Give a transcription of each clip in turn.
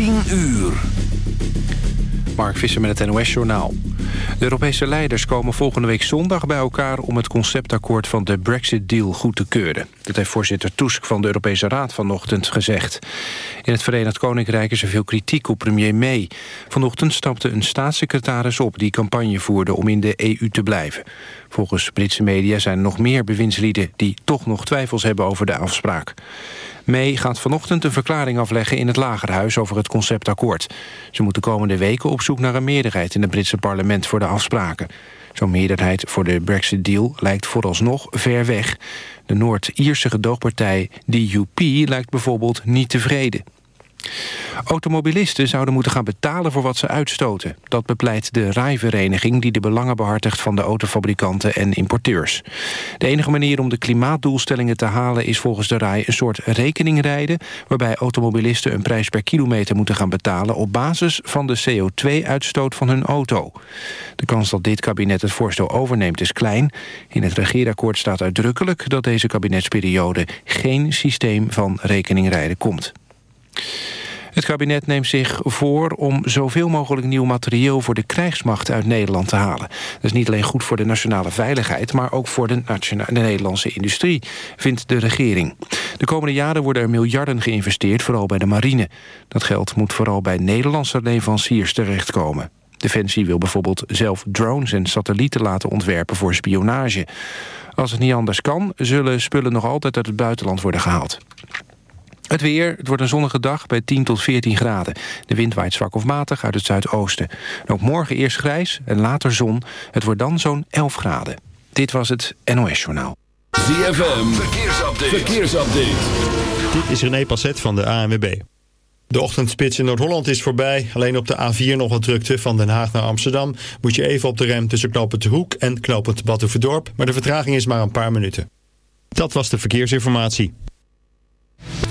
10 uur. Mark Visser met het NOS-journaal. De Europese leiders komen volgende week zondag bij elkaar... om het conceptakkoord van de Brexit-deal goed te keuren. Dat heeft voorzitter Tusk van de Europese Raad vanochtend gezegd. In het Verenigd Koninkrijk is er veel kritiek op premier May. Vanochtend stapte een staatssecretaris op die campagne voerde... om in de EU te blijven. Volgens Britse media zijn er nog meer bewindslieden... die toch nog twijfels hebben over de afspraak. May gaat vanochtend een verklaring afleggen in het Lagerhuis over het conceptakkoord. Ze moet de komende weken op zoek naar een meerderheid in het Britse parlement voor de afspraken. Zo'n meerderheid voor de Brexit-deal lijkt vooralsnog ver weg. De Noord-Ierse gedoogpartij DUP lijkt bijvoorbeeld niet tevreden. Automobilisten zouden moeten gaan betalen voor wat ze uitstoten. Dat bepleit de RAI-vereniging die de belangen behartigt van de autofabrikanten en importeurs. De enige manier om de klimaatdoelstellingen te halen is volgens de RAI een soort rekeningrijden waarbij automobilisten een prijs per kilometer moeten gaan betalen op basis van de CO2-uitstoot van hun auto. De kans dat dit kabinet het voorstel overneemt is klein. In het regeerakkoord staat uitdrukkelijk dat deze kabinetsperiode geen systeem van rekeningrijden komt. Het kabinet neemt zich voor om zoveel mogelijk nieuw materieel voor de krijgsmacht uit Nederland te halen. Dat is niet alleen goed voor de nationale veiligheid, maar ook voor de, de Nederlandse industrie, vindt de regering. De komende jaren worden er miljarden geïnvesteerd, vooral bij de marine. Dat geld moet vooral bij Nederlandse leveranciers terechtkomen. Defensie wil bijvoorbeeld zelf drones en satellieten laten ontwerpen voor spionage. Als het niet anders kan, zullen spullen nog altijd uit het buitenland worden gehaald. Het weer, het wordt een zonnige dag bij 10 tot 14 graden. De wind waait zwak of matig uit het zuidoosten. ook morgen eerst grijs en later zon. Het wordt dan zo'n 11 graden. Dit was het NOS Journaal. ZFM, verkeersupdate. verkeersupdate. Dit is René Passet van de ANWB. De ochtendspits in Noord-Holland is voorbij. Alleen op de A4 nog wat drukte van Den Haag naar Amsterdam. Moet je even op de rem tussen knooppunt De Hoek en knooppunt Batuverdorp. Maar de vertraging is maar een paar minuten. Dat was de verkeersinformatie.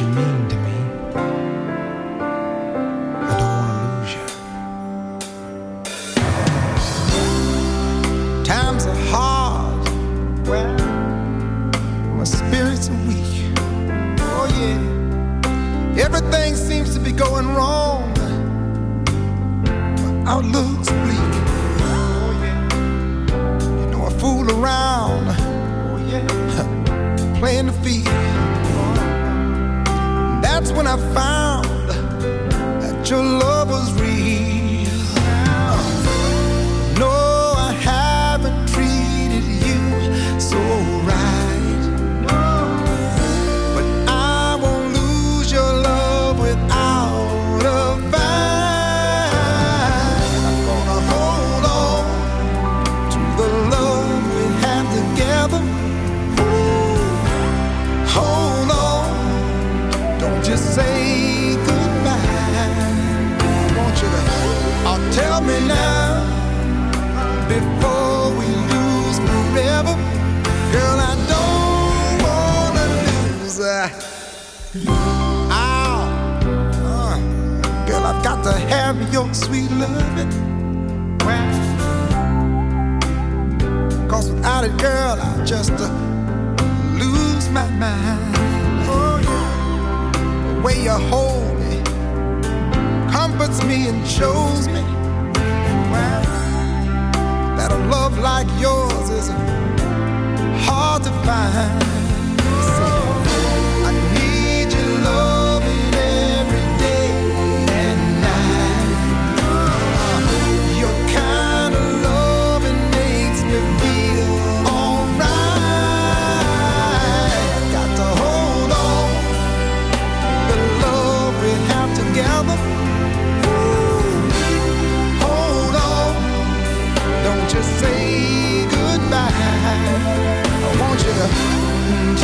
you me. shows me well, that a love like yours is hard to find.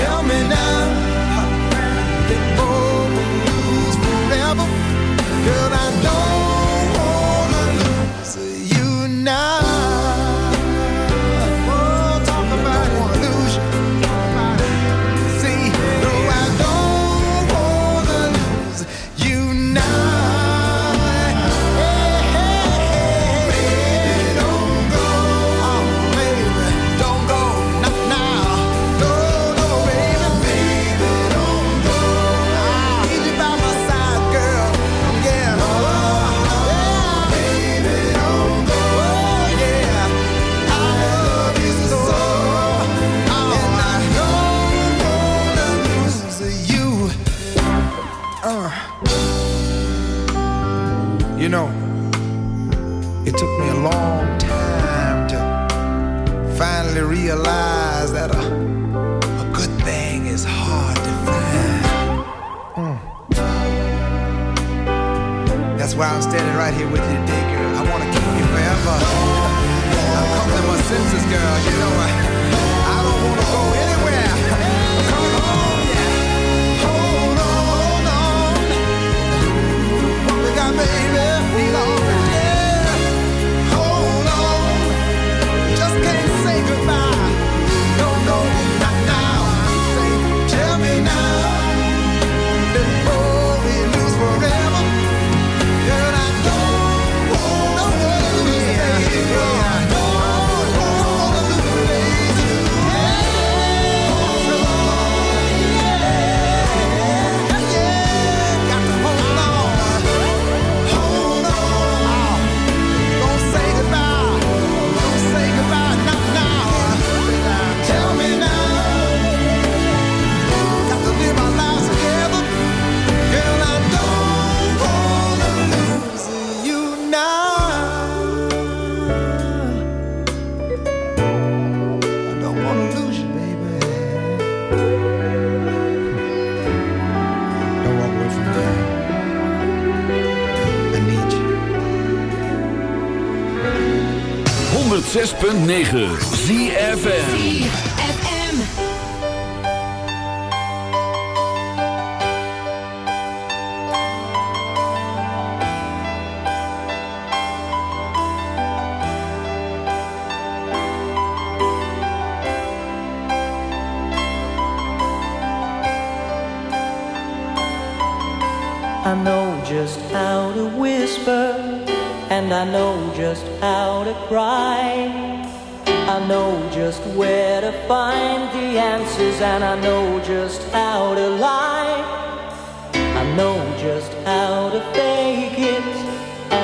tell me now. while I'm standing right here with you today, girl. I wanna keep you forever. I'm come to my senses, girl. You know I.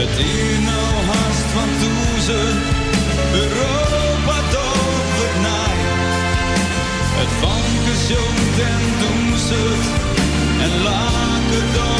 Het Ierno hast van toezen, Europa tovert naai. Het vankers jongt en doezet, en laken dan.